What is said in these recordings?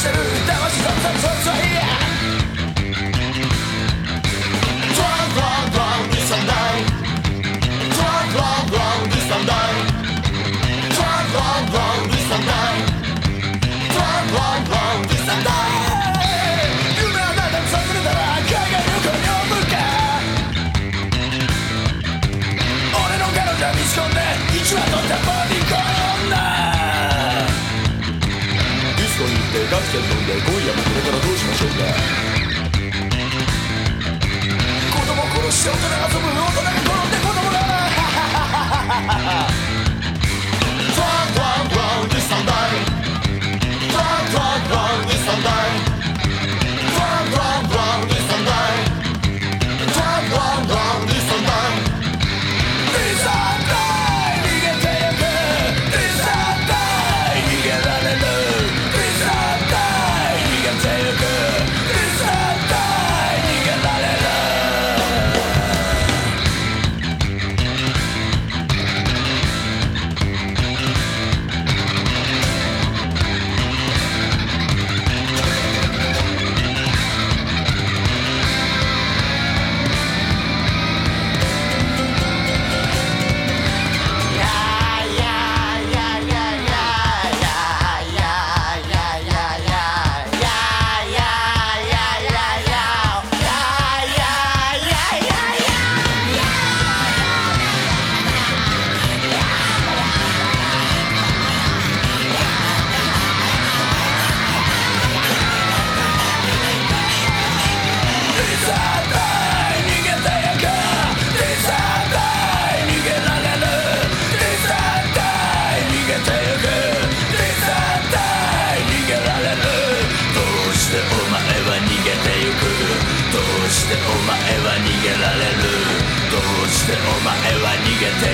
i Sure, that was けで今夜もこれからど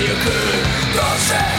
you could. Go say.